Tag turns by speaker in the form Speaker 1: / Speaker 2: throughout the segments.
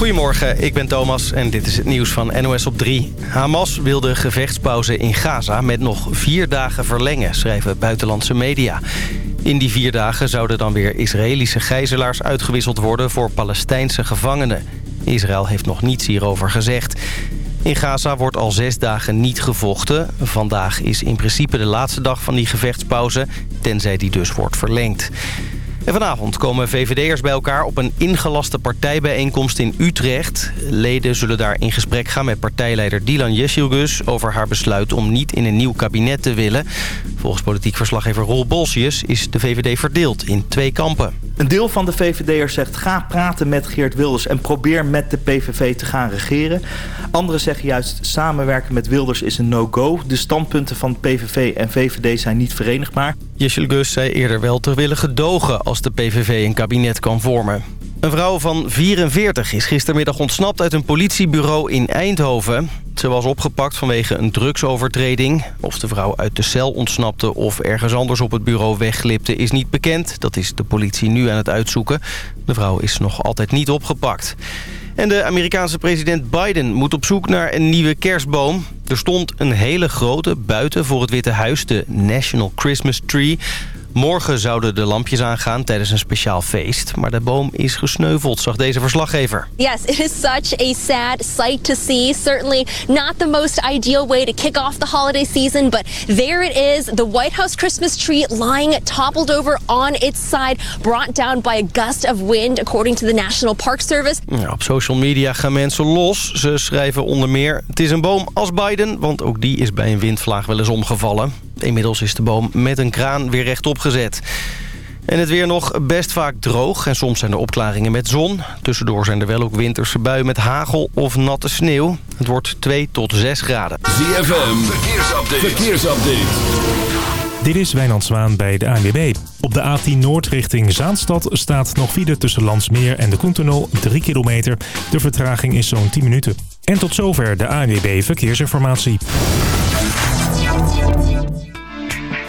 Speaker 1: Goedemorgen, ik ben Thomas en dit is het nieuws van NOS op 3. Hamas wil de gevechtspauze in Gaza met nog vier dagen verlengen, schrijven buitenlandse media. In die vier dagen zouden dan weer Israëlische gijzelaars uitgewisseld worden voor Palestijnse gevangenen. Israël heeft nog niets hierover gezegd. In Gaza wordt al zes dagen niet gevochten. Vandaag is in principe de laatste dag van die gevechtspauze, tenzij die dus wordt verlengd. En vanavond komen VVD'ers bij elkaar op een ingelaste partijbijeenkomst in Utrecht. Leden zullen daar in gesprek gaan met partijleider Dylan Jessilgus... over haar besluit om niet in een nieuw kabinet te willen. Volgens politiek verslaggever Roel Bolsius is de VVD verdeeld in twee kampen.
Speaker 2: Een deel van de VVD'ers zegt ga praten met Geert Wilders... en probeer met de PVV te gaan regeren. Anderen zeggen juist samenwerken met Wilders is een no-go. De standpunten van PVV en VVD zijn niet verenigbaar.
Speaker 1: Gus zei eerder wel te willen gedogen als de PVV een kabinet kan vormen. Een vrouw van 44 is gistermiddag ontsnapt uit een politiebureau in Eindhoven. Ze was opgepakt vanwege een drugsovertreding. Of de vrouw uit de cel ontsnapte of ergens anders op het bureau wegglipte is niet bekend. Dat is de politie nu aan het uitzoeken. De vrouw is nog altijd niet opgepakt. En de Amerikaanse president Biden moet op zoek naar een nieuwe kerstboom. Er stond een hele grote buiten voor het Witte Huis, de National Christmas Tree. Morgen zouden de lampjes aangaan tijdens een speciaal feest. Maar de boom is gesneuveld, zag deze verslaggever.
Speaker 3: Yes, it is such a sad sight to see. Certainly not the most ideal way to kick off the holiday season. But there it is, the White House Christmas tree lying toppled over on its side. Brought down by a gust of wind, according to the National Park Service.
Speaker 1: Op social media gaan mensen los. Ze schrijven onder meer... Het is een boom als Biden, want ook die is bij een windvlaag wel eens omgevallen. Inmiddels is de boom met een kraan weer rechtop gezet. En het weer nog best vaak droog en soms zijn er opklaringen met zon. Tussendoor zijn er wel ook winterse buien met hagel of natte sneeuw. Het wordt 2 tot 6 graden.
Speaker 4: ZFM, verkeersupdate. verkeersupdate.
Speaker 5: Dit is Wijnand Zwaan bij de ANWB. Op de A10 Noord richting Zaanstad staat nog file tussen Landsmeer en de Koentunnel 3 kilometer. De vertraging is zo'n 10 minuten. En tot zover de ANWB Verkeersinformatie.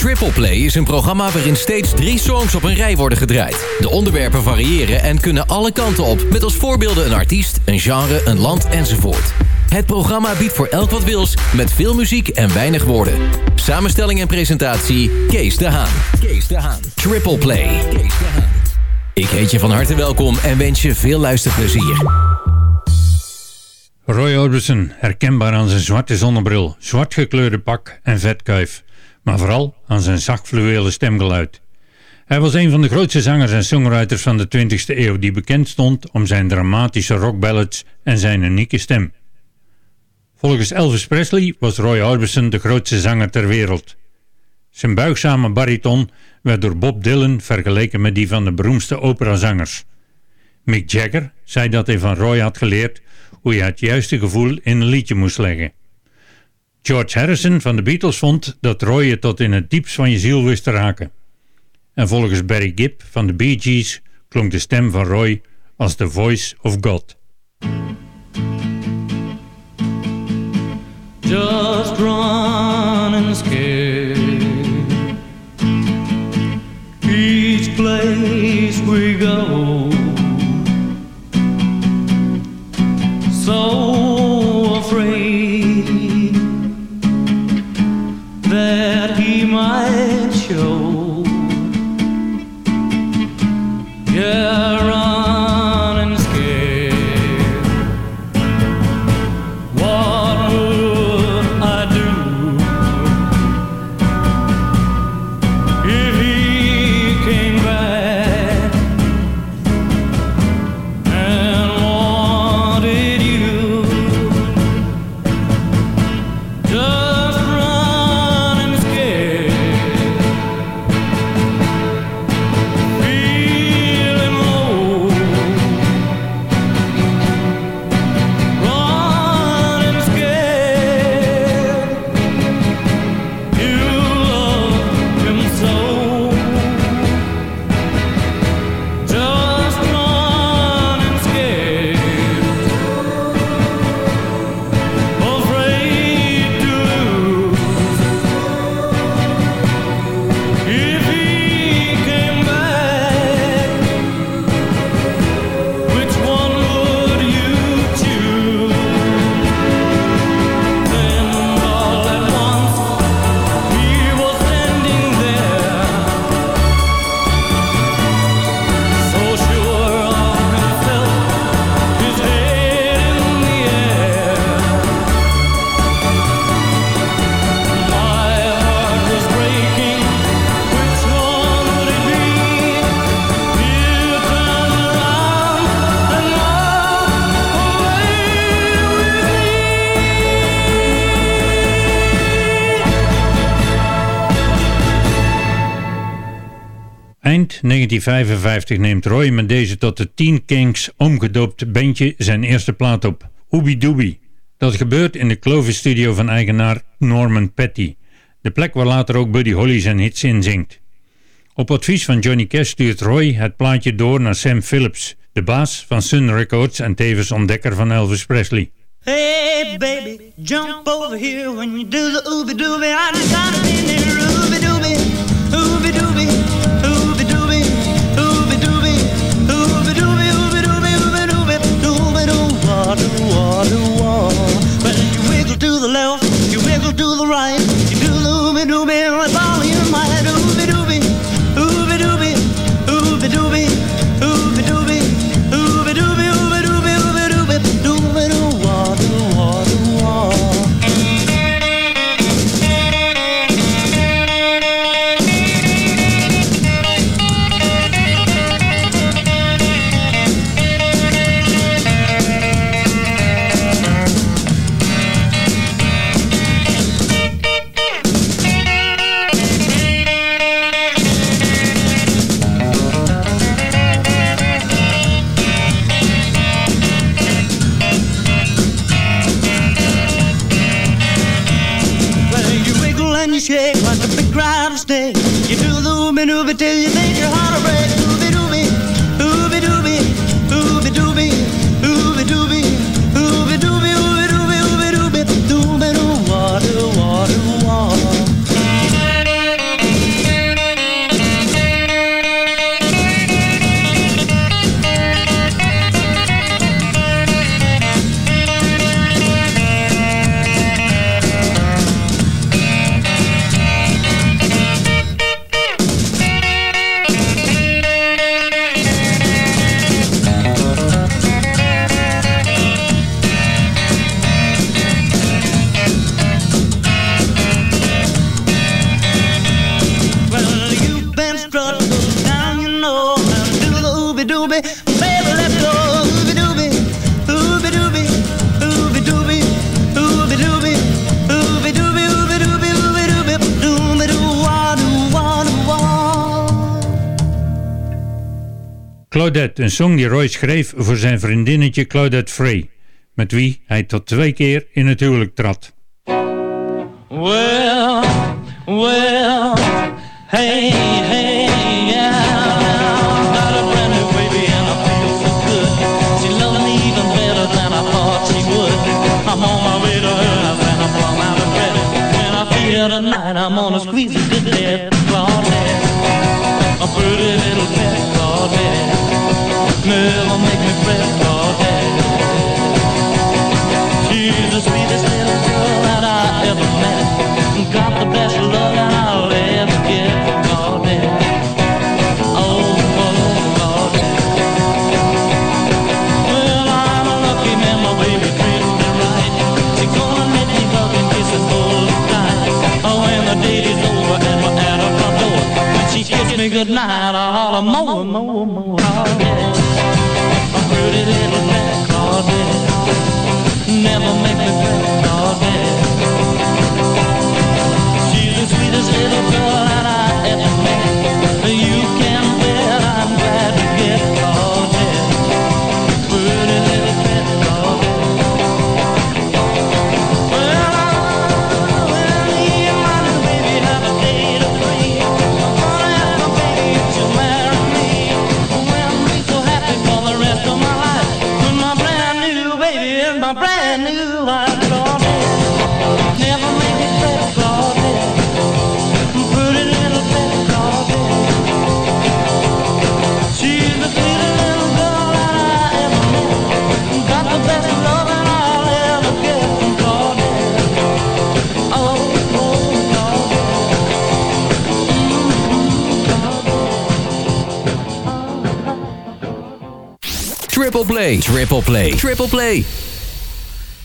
Speaker 6: Triple Play is een programma waarin steeds drie songs op een rij worden gedraaid. De onderwerpen variëren en kunnen alle kanten op, met als voorbeelden een artiest, een genre, een land enzovoort. Het programma biedt voor elk wat wils, met veel muziek en weinig woorden. Samenstelling en presentatie, Kees de Haan. Kees de Haan. Triple Play. Kees de Haan. Ik heet je van harte welkom en wens je veel luisterplezier.
Speaker 7: Roy Orbison, herkenbaar aan zijn zwarte zonnebril, zwart gekleurde pak en vetkuif. Maar vooral aan zijn zacht fluwelen stemgeluid. Hij was een van de grootste zangers en songwriters van de 20e eeuw die bekend stond om zijn dramatische rockballads en zijn unieke stem. Volgens Elvis Presley was Roy Orbison de grootste zanger ter wereld. Zijn buigzame bariton werd door Bob Dylan vergeleken met die van de beroemdste operazangers. Mick Jagger zei dat hij van Roy had geleerd hoe je het juiste gevoel in een liedje moest leggen. George Harrison van de Beatles vond dat Roy je tot in het diepst van je ziel wist te raken. En volgens Barry Gibb van de Bee Gees klonk de stem van Roy als the voice of God.
Speaker 8: just
Speaker 7: 1955 neemt Roy met deze tot de Teen Kings omgedoopte bandje zijn eerste plaat op, Ooby Dooby. Dat gebeurt in de Clovis studio van eigenaar Norman Petty, de plek waar later ook Buddy Holly zijn hits in zingt. Op advies van Johnny Cash stuurt Roy het plaatje door naar Sam Phillips, de baas van Sun Records en tevens ontdekker van Elvis Presley.
Speaker 8: Hey baby, jump over here when you do the ooby. I just gotta be near ooby dooby, left, you wiggle to the right,
Speaker 7: een song die Roy schreef voor zijn vriendinnetje Claudette Frey, met wie hij tot twee keer in het huwelijk trad.
Speaker 8: Well, well, hey, hey. I'm squeeze. Claudette, a little. Never make me fret, Claudette. She's the sweetest little girl that I ever met. Got the best love that I'll ever get me goodnight, I holler more, more, more, Claudette. A pretty little pet Claudette. Never make me fret, Claudette. She's the sweetest little girl
Speaker 6: Triple Play, Triple Play, Triple Play.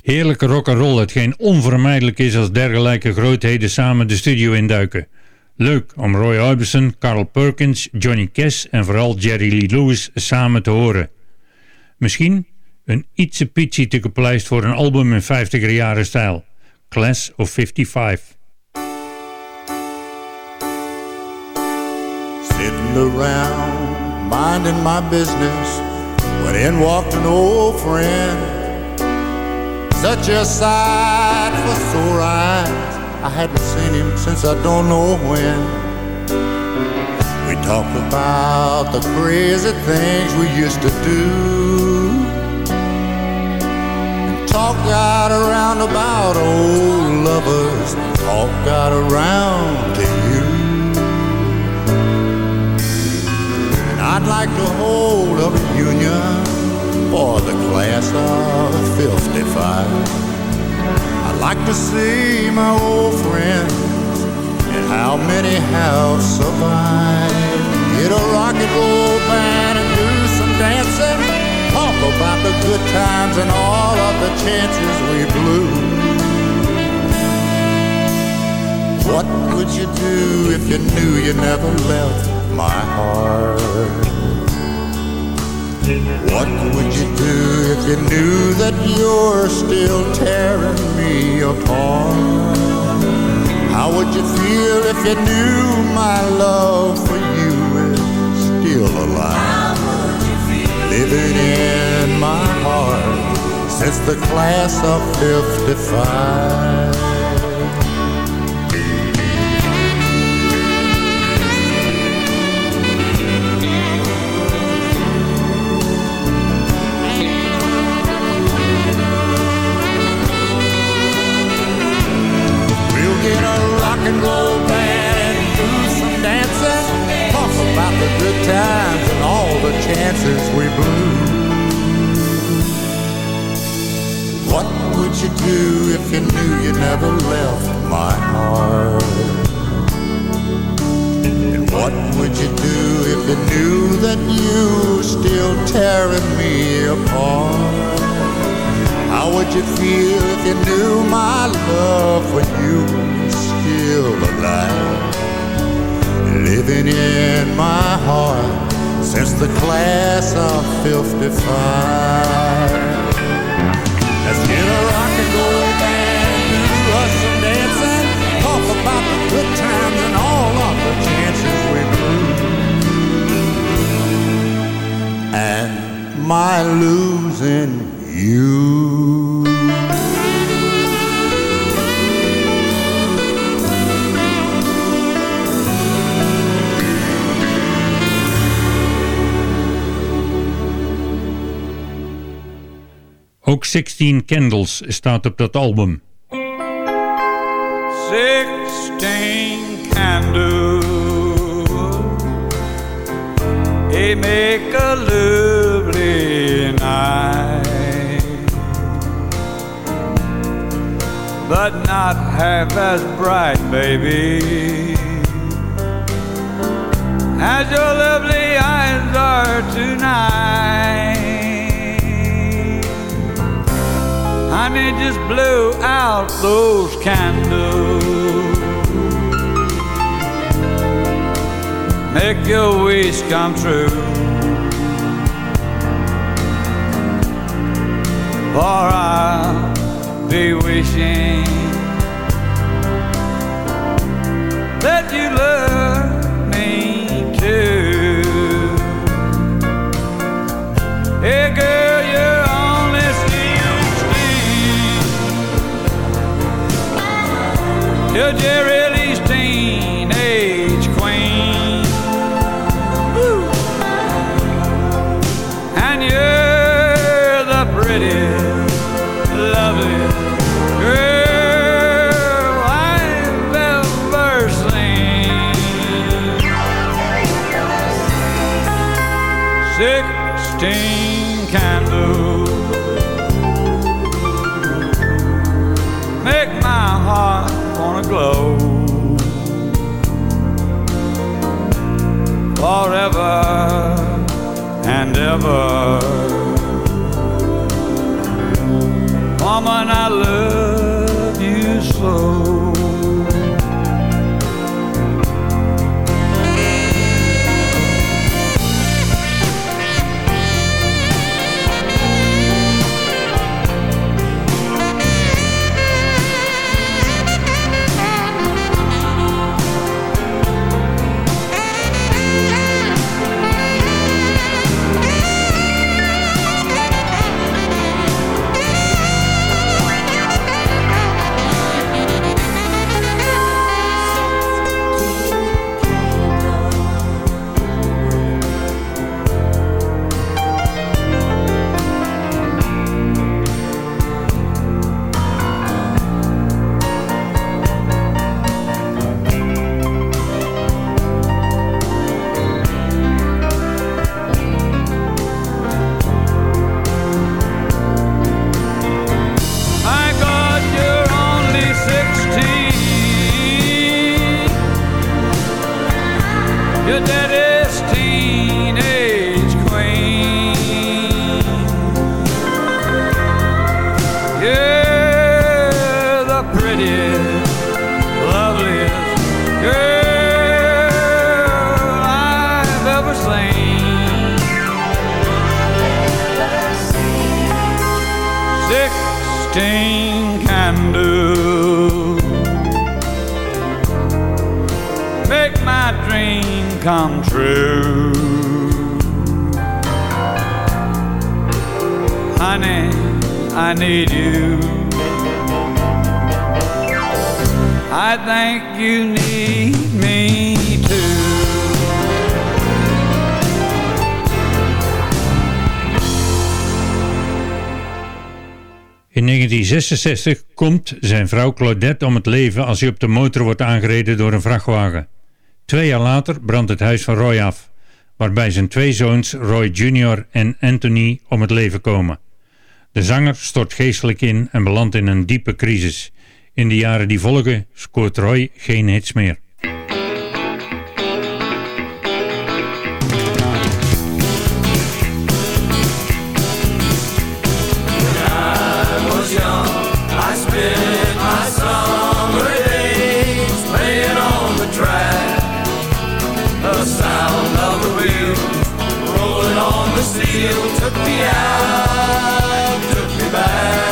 Speaker 7: Heerlijke rock'n'roll, hetgeen onvermijdelijk is als dergelijke grootheden samen de studio induiken. Leuk om Roy Orbison, Carl Perkins, Johnny Cash en vooral Jerry Lee Lewis samen te horen. Misschien een ietsje pitchy te gepleist voor een album in 50er jaren stijl. Class of 55.
Speaker 9: Sitting around minding my business, when in walked an old friend. Such a sight for sore eyes. I hadn't seen him since I don't know when. We talked about the crazy things we used to do. And talk got around about old lovers. Talk got around I'd like to hold a reunion for the class of 55. I'd like to see my old friends and how many have survived. Get a rock and roll band and do some dancing. Talk about the good times and all of the chances we blew. What would you do if you knew you never left my heart? What would you do if you knew that you're still tearing me apart? How would you feel if you knew my love for you is still alive? Living in my heart since the class of 55. Roll band and do some dancing. Talk about the good times and all the chances we blew. What would you do if you knew you never left my heart? And what would you do if you knew that you still tearing me apart? How would you feel if you knew my love for you still alive? Living in my heart since the class of 55. Let's get a rock and roll band, do us some dancing, talk about the good times and all of the chances we blew. And my losing you.
Speaker 7: Ook 16 Candles staat op dat album.
Speaker 10: Sixteen candles They make a lovely night But not half as bright, baby As your lovely eyes are tonight Honey, just blow out those candles. Make your wish come true. For I'll be wishing that you love and
Speaker 7: 1966 komt zijn vrouw Claudette om het leven als hij op de motor wordt aangereden door een vrachtwagen. Twee jaar later brandt het huis van Roy af, waarbij zijn twee zoons Roy Jr. en Anthony om het leven komen. De zanger stort geestelijk in en belandt in een diepe crisis. In de jaren die volgen scoort Roy geen hits meer.
Speaker 8: took me out, took me back.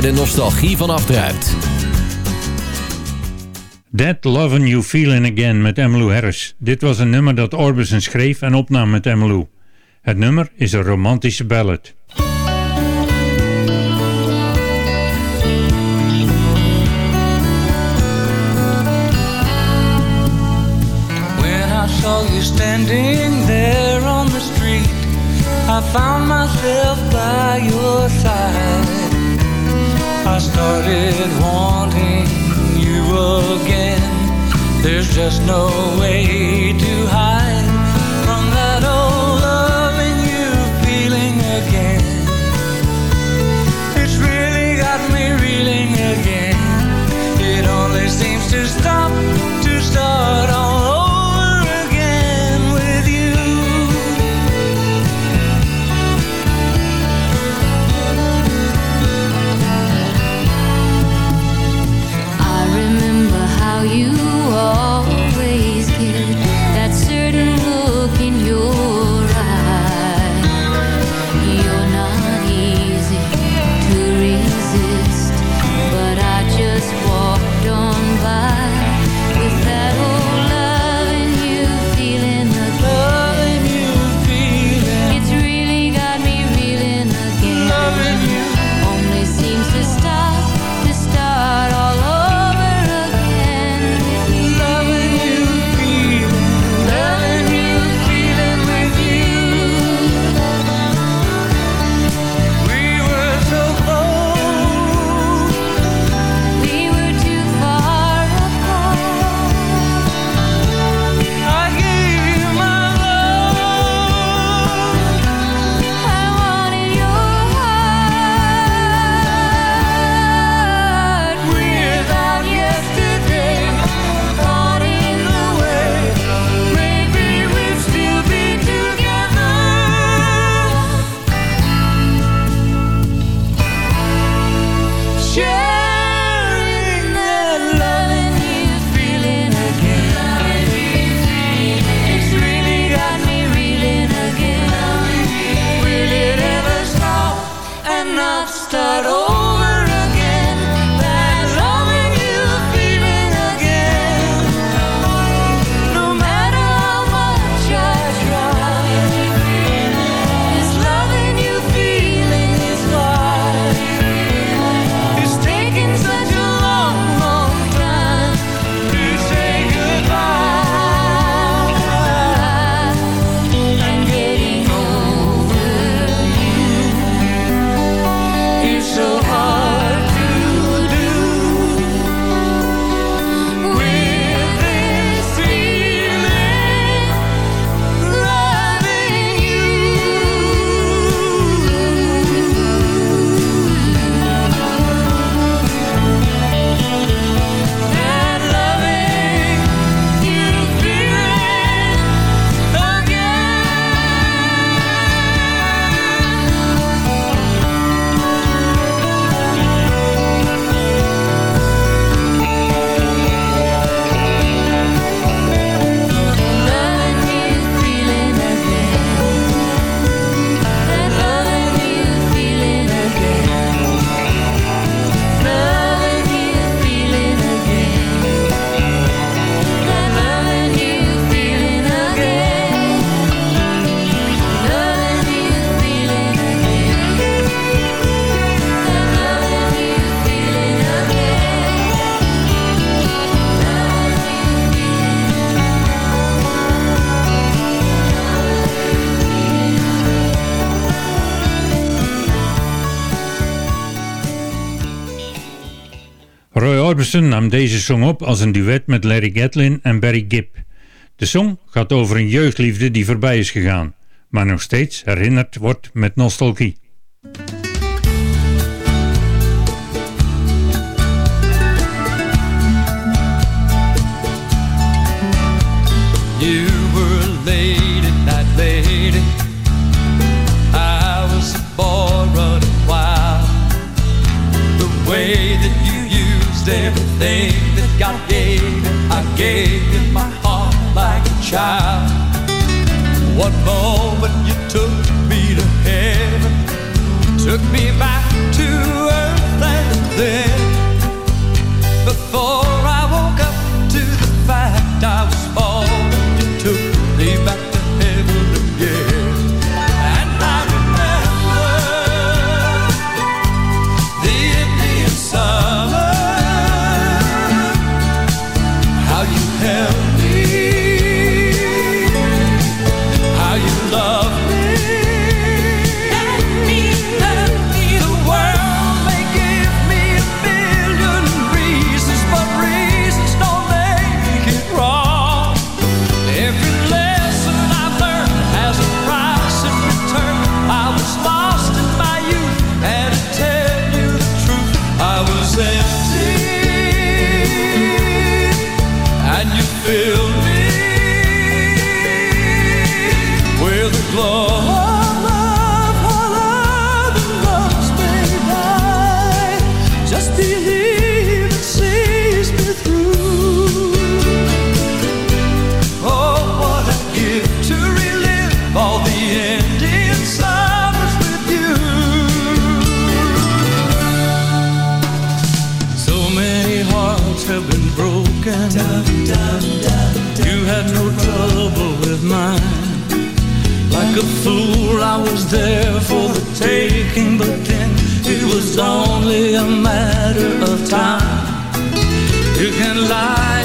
Speaker 6: de nostalgie van afdruipt.
Speaker 7: That loving You feeling Again met Emmylou Harris. Dit was een nummer dat Orbison schreef en opnam met Emmylou. Het nummer is een romantische ballad.
Speaker 8: just no way to
Speaker 7: Nam deze song op als een duet met Larry Gatlin en Barry Gibb. De song gaat over een jeugdliefde die voorbij is gegaan, maar nog steeds herinnerd wordt met nostalgie.
Speaker 8: everything that God gave. I gave you my heart like a child. One moment you took me to heaven, took me back. love. a fool, I was there for the taking, but then it was only a matter of time. You can lie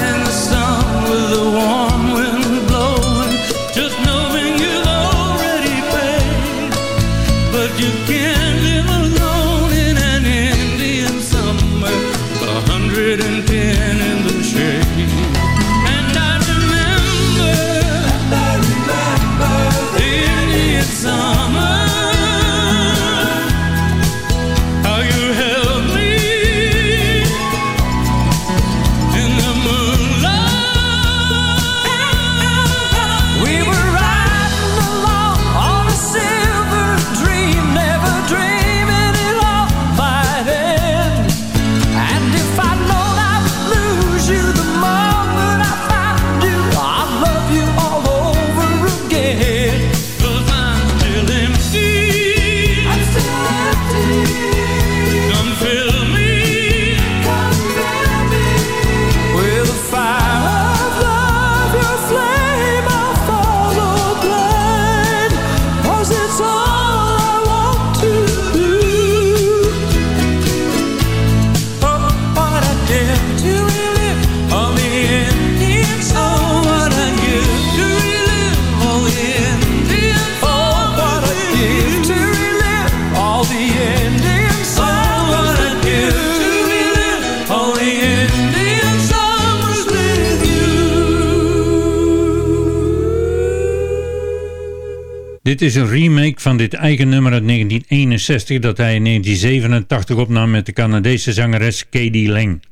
Speaker 7: is een remake van dit eigen nummer uit 1961 dat hij in 1987 opnam met de Canadese zangeres Katie Lang.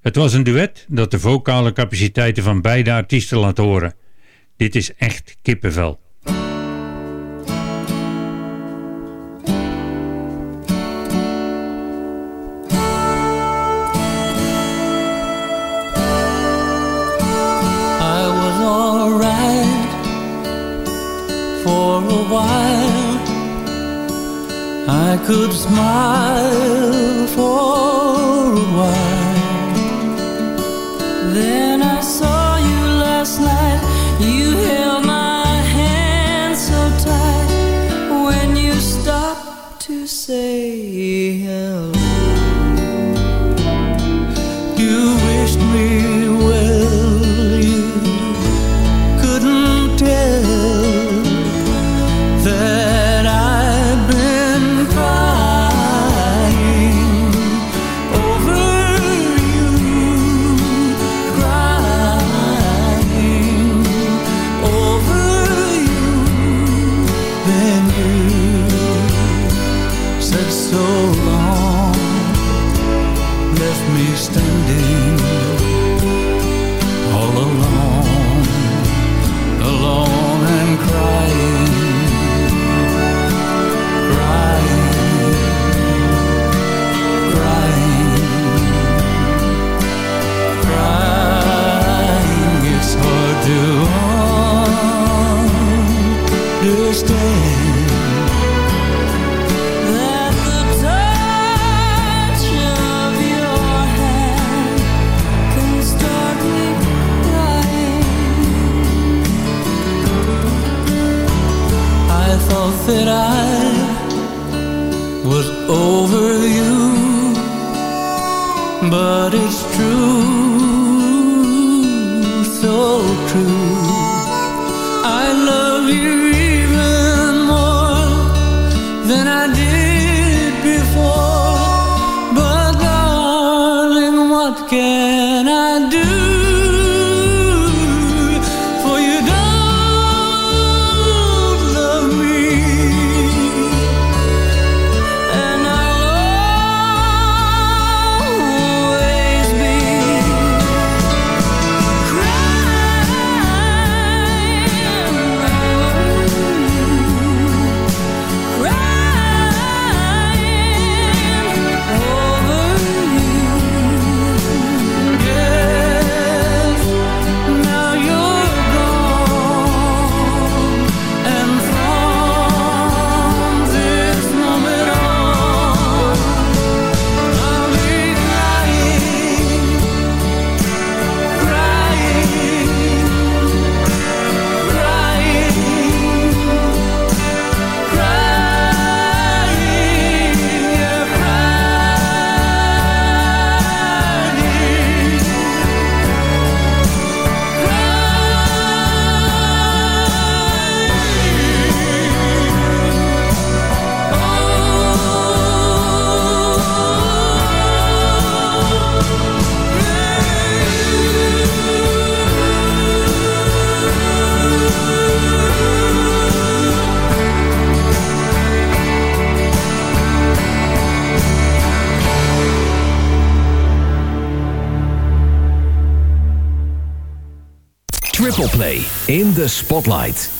Speaker 7: Het was een duet dat de vocale capaciteiten van beide artiesten laat horen. Dit is echt kippenvel.
Speaker 8: a while I could smile for in de spotlight.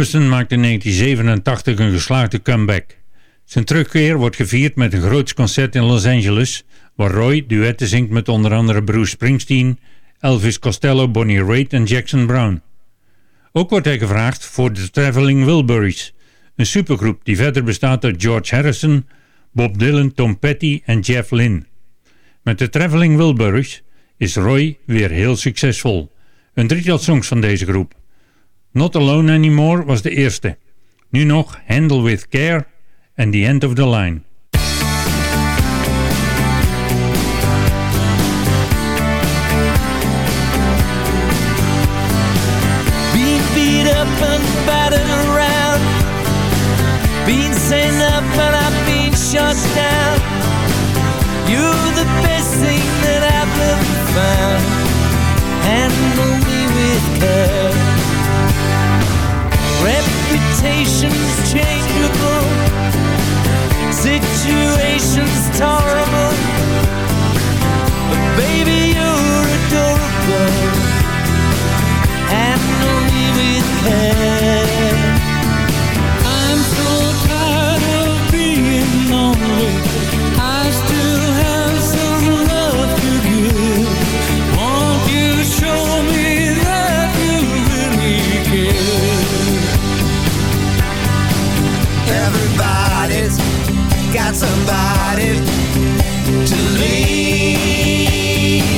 Speaker 7: Orbison maakt in 1987 een geslaagde comeback. Zijn terugkeer wordt gevierd met een groots concert in Los Angeles, waar Roy duetten zingt met onder andere Bruce Springsteen, Elvis Costello, Bonnie Raitt en Jackson Brown. Ook wordt hij gevraagd voor de Traveling Wilburys, een supergroep die verder bestaat uit George Harrison, Bob Dylan, Tom Petty en Jeff Lynne. Met de Traveling Wilburys is Roy weer heel succesvol. Een drietal songs van deze groep. Not Alone Anymore was de eerste. Nu nog Handle With Care en The End of the Line.
Speaker 11: expectations change. somebody to lean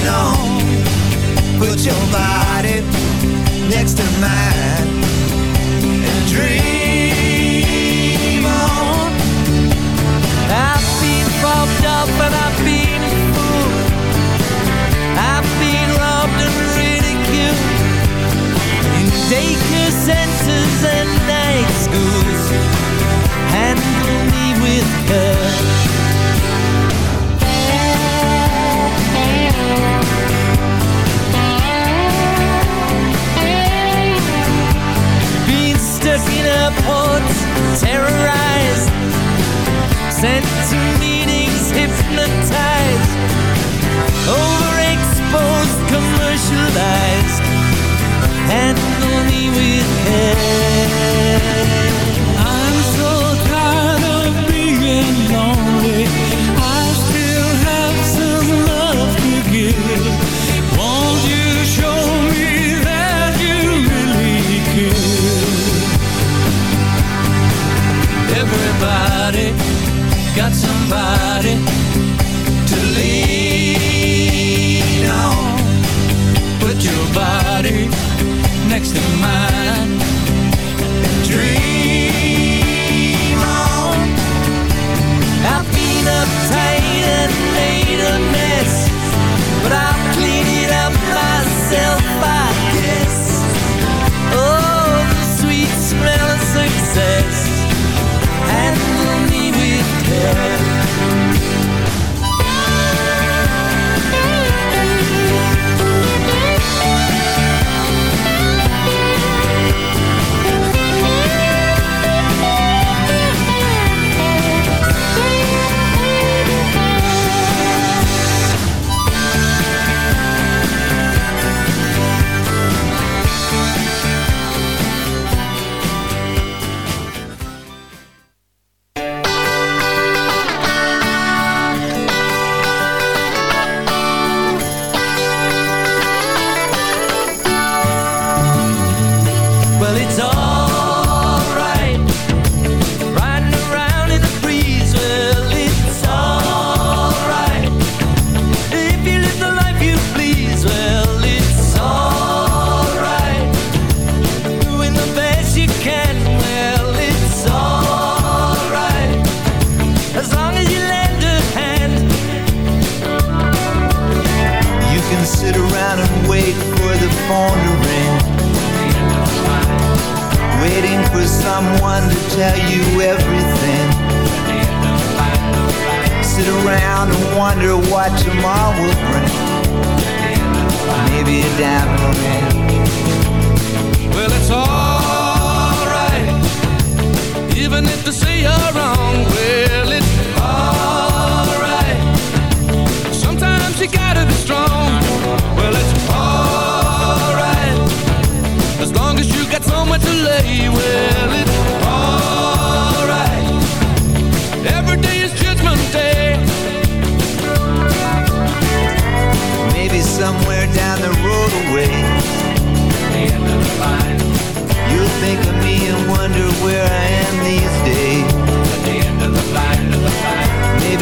Speaker 11: on. Put your body
Speaker 8: next to mine and dream on.
Speaker 11: I've been fucked up and I've been a fool. I've been robbed and ridiculed. You take your senses terrorized, sent to meetings, hypnotized, overexposed, commercialized. Handle me with care. somebody.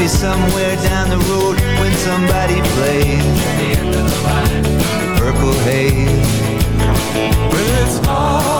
Speaker 8: Maybe
Speaker 11: somewhere
Speaker 8: down the road when somebody plays
Speaker 11: the, the
Speaker 8: purple haze. Well, it's all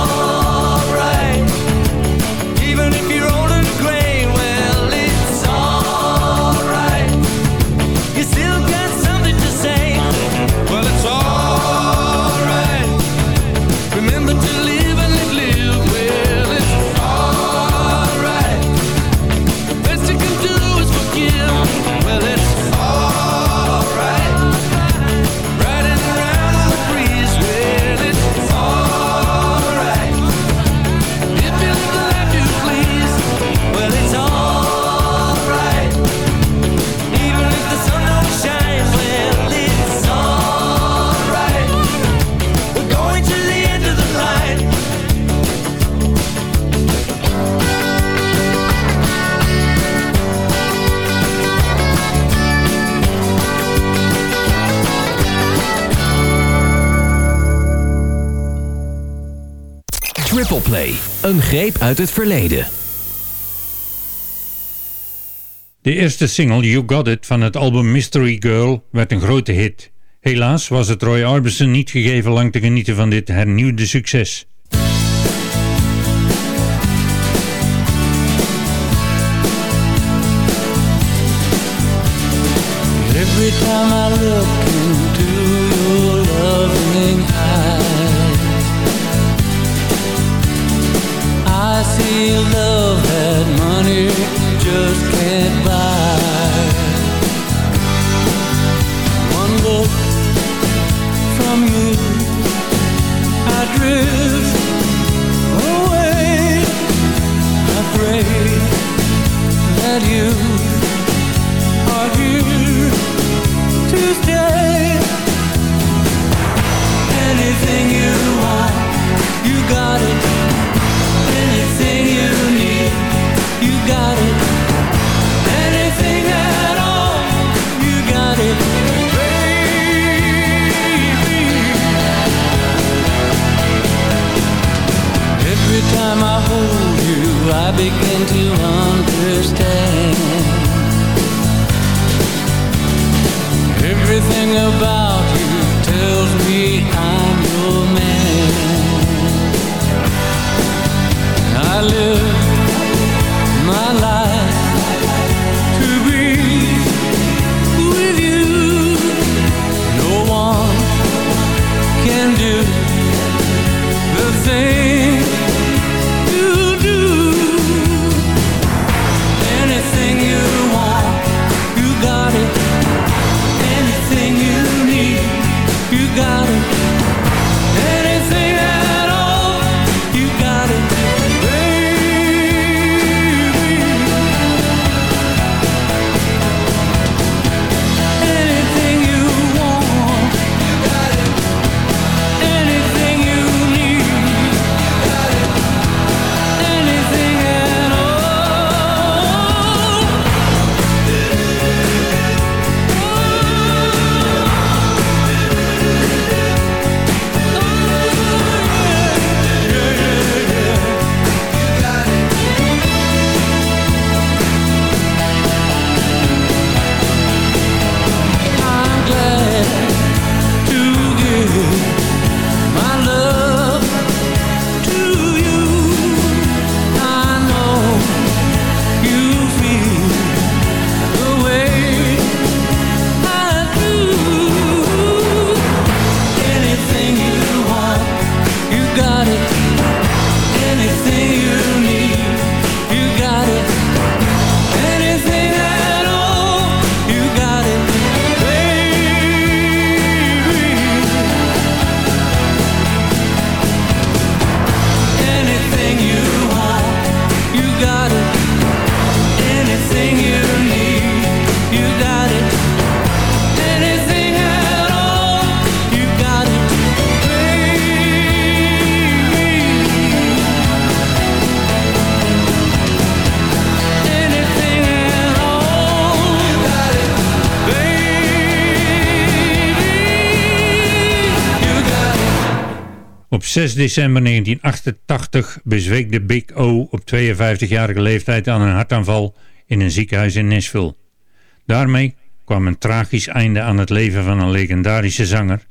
Speaker 6: Triple Play, een greep uit het verleden.
Speaker 8: De eerste single You Got It van het album Mystery Girl werd een grote hit. Helaas was het Roy Orbison niet gegeven lang te genieten van dit hernieuwde succes. Гарм 6 december 1988 bezweek de Big O op 52-jarige leeftijd aan een hartaanval in een ziekenhuis in Nashville. Daarmee kwam een tragisch einde aan het leven van een legendarische zanger,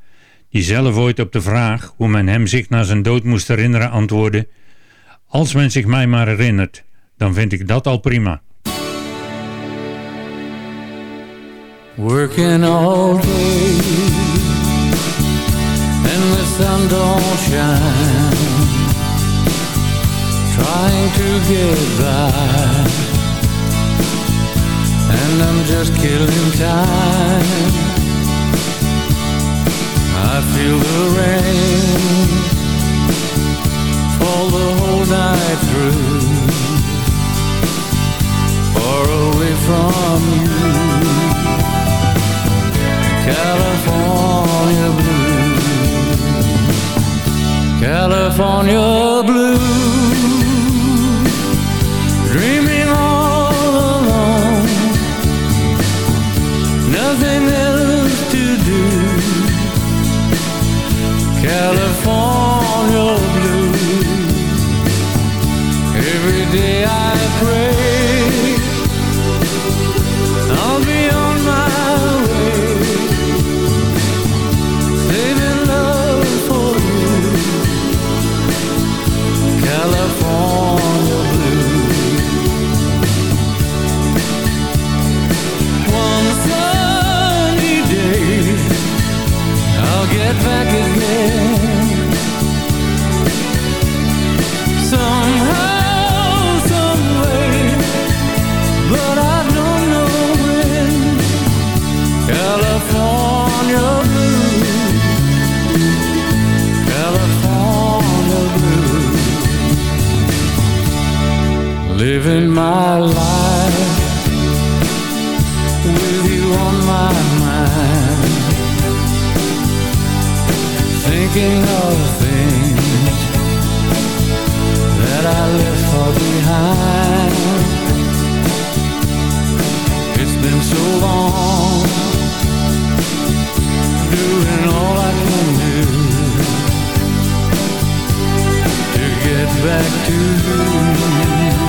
Speaker 8: die zelf ooit op de vraag hoe men hem zich na zijn dood moest herinneren antwoordde Als men zich mij maar herinnert, dan vind ik dat al prima.
Speaker 12: Working all day sun don't shine. Trying to get by, and I'm just killing time. I feel the rain fall the whole night through, far away from you. California blue California blue
Speaker 8: living my life with you on my mind, thinking of things that I left far behind. It's been so long, doing all I can do to get back to you.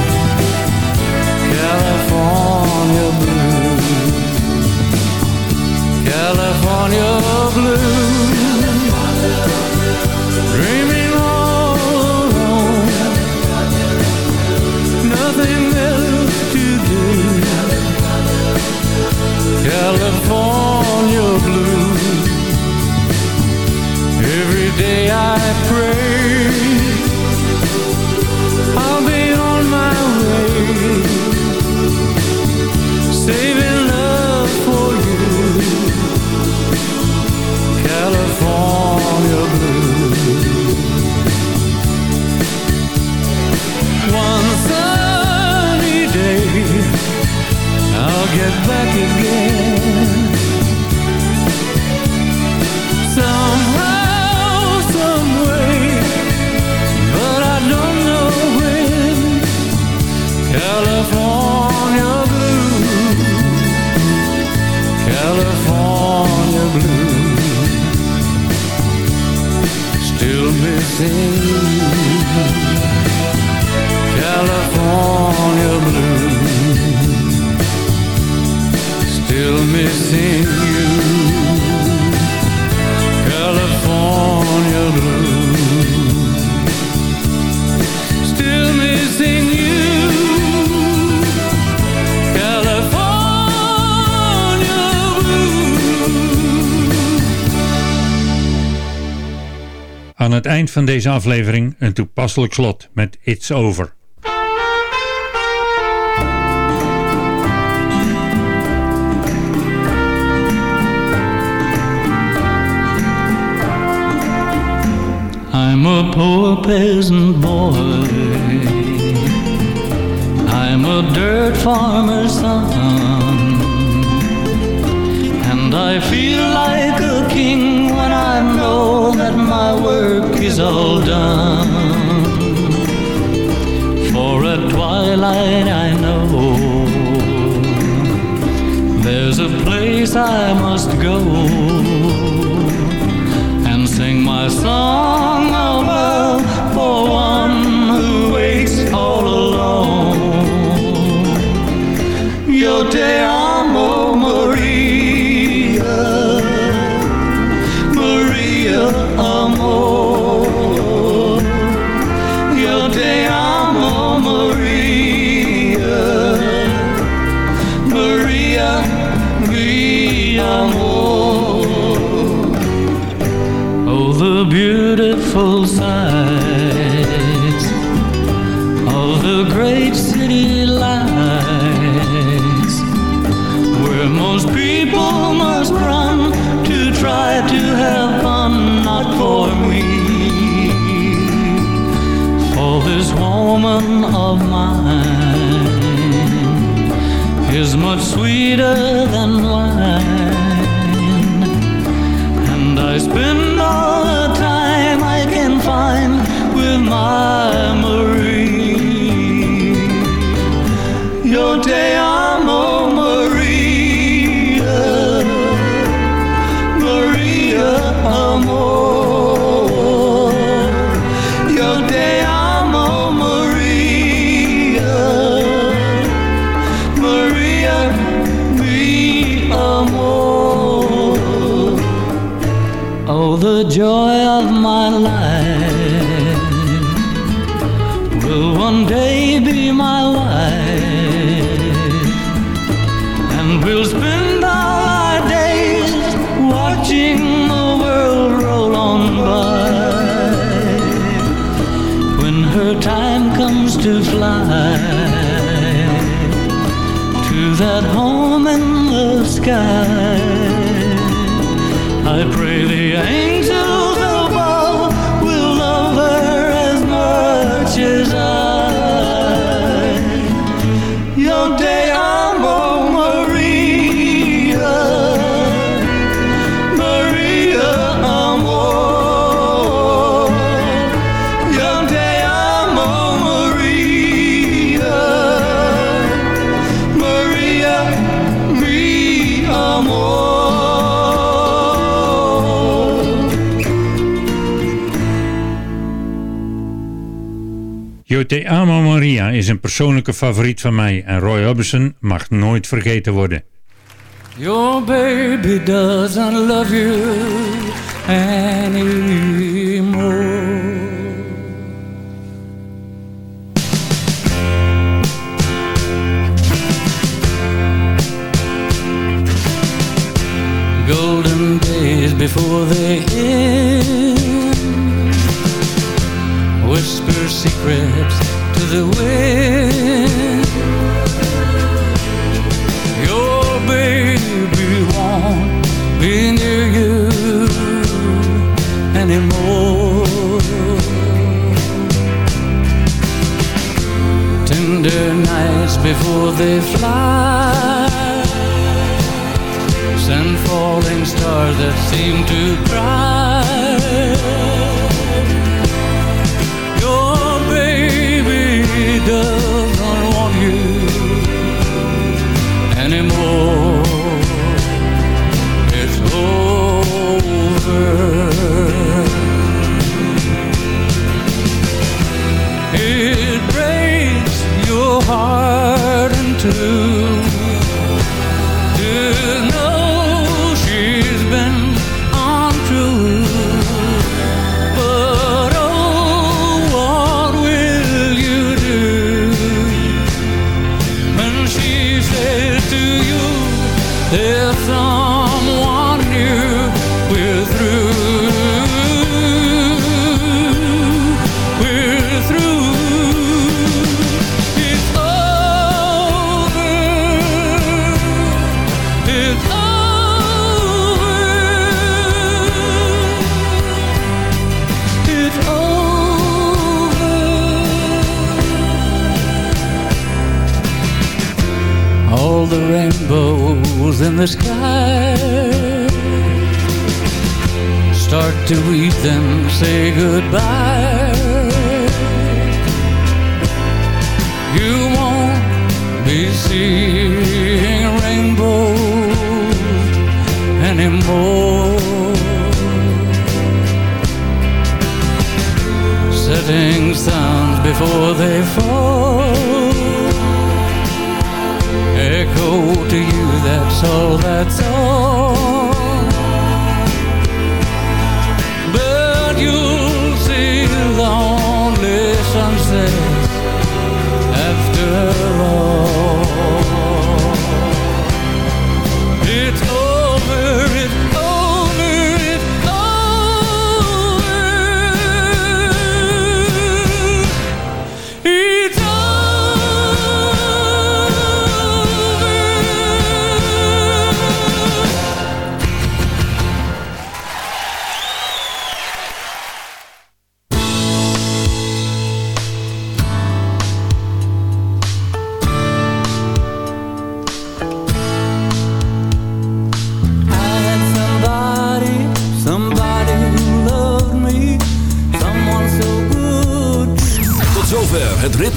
Speaker 8: California blue, California blue, dreaming all alone, nothing else to do. California blue, every day I pray. Get back again. Somehow, someway But I don't know when. California blue California blue. Still missing
Speaker 7: eind van deze aflevering een toepasselijk slot met It's Over.
Speaker 8: I'm a poor peasant boy. I'm a dirt farmer's son. And I feel like a king when I know that my work is all done. For at twilight I know there's a place I must go and sing my song of love for one who waits all alone. Yo te amo, the beautiful sights of the great city lights, where most people must run to try to have fun, not for me. For this woman of mine is much sweeter than wine. I spend all the time I can find with my Marie. Yo te sky.
Speaker 7: Yo te amo Maria is een persoonlijke favoriet van mij en Roy Orbison mag nooit vergeten worden.
Speaker 8: Your baby doesn't love you anymore. Golden days before they end. Whisper secrets to the wind. Your baby won't be near you anymore. Tender nights before they fly. Send falling stars that seem to cry. Heart in in the sky start to weep, then say goodbye. You won't be seeing rainbows anymore. Setting suns before they fall All. That's all.